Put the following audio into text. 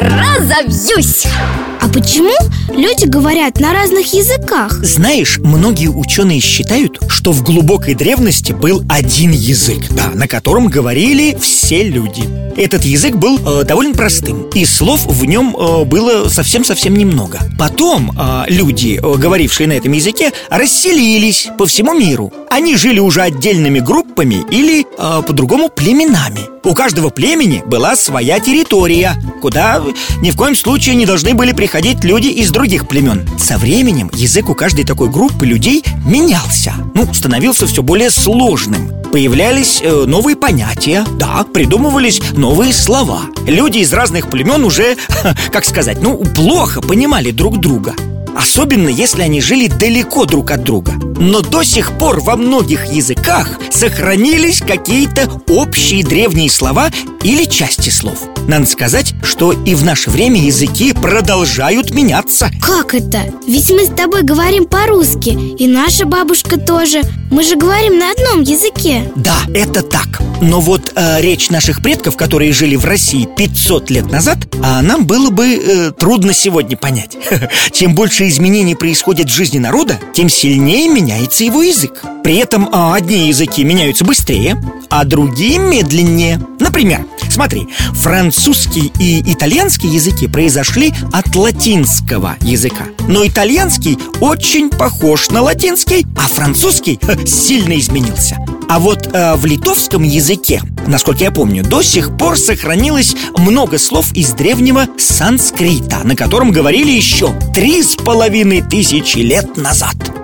разобьюсь А почему люди говорят на разных языках? Знаешь, многие ученые считают, что в глубокой древности был один язык, да, на котором говорили все люди. Этот язык был э, довольно простым, и слов в нем э, было совсем-совсем немного. Потом э, люди, э, говорившие на этом языке, расселились по всему миру. Они жили уже отдельными группами или э, по-другому племенами. У каждого племени была своя территория, куда ни в коем случае не должны были приходить люди из других племен. Со временем язык у каждой такой группы людей менялся, ну, становился все более сложным. Появлялись э, новые понятия, да, придумывались новые слова. Люди из разных племен уже, как сказать, ну, плохо понимали друг друга. Особенно если они жили далеко друг от друга Но до сих пор во многих языках сохранились какие-то общие древние слова или части слов. Надо сказать, что и в наше время языки продолжают меняться. Как это? Ведь мы с тобой говорим по-русски И наша бабушка тоже. Мы же говорим на одном языке. Да, это так Но вот э, речь наших предков, которые жили в России 500 лет назад а Нам было бы э, трудно сегодня понять. Чем больше изменений происходит в жизни народа Тем сильнее меняется его язык. При этом э, одни языки меняются быстрее А другие медленнее. Например, смотри, французский и итальянский языки произошли от латинского языка. Но итальянский очень похож на латинский, а французский сильно изменился а вот э, в литовском языке, насколько я помню, до сих пор сохранилось много слов из древнего санскрита, на котором говорили еще три с половиной тысячи лет назад.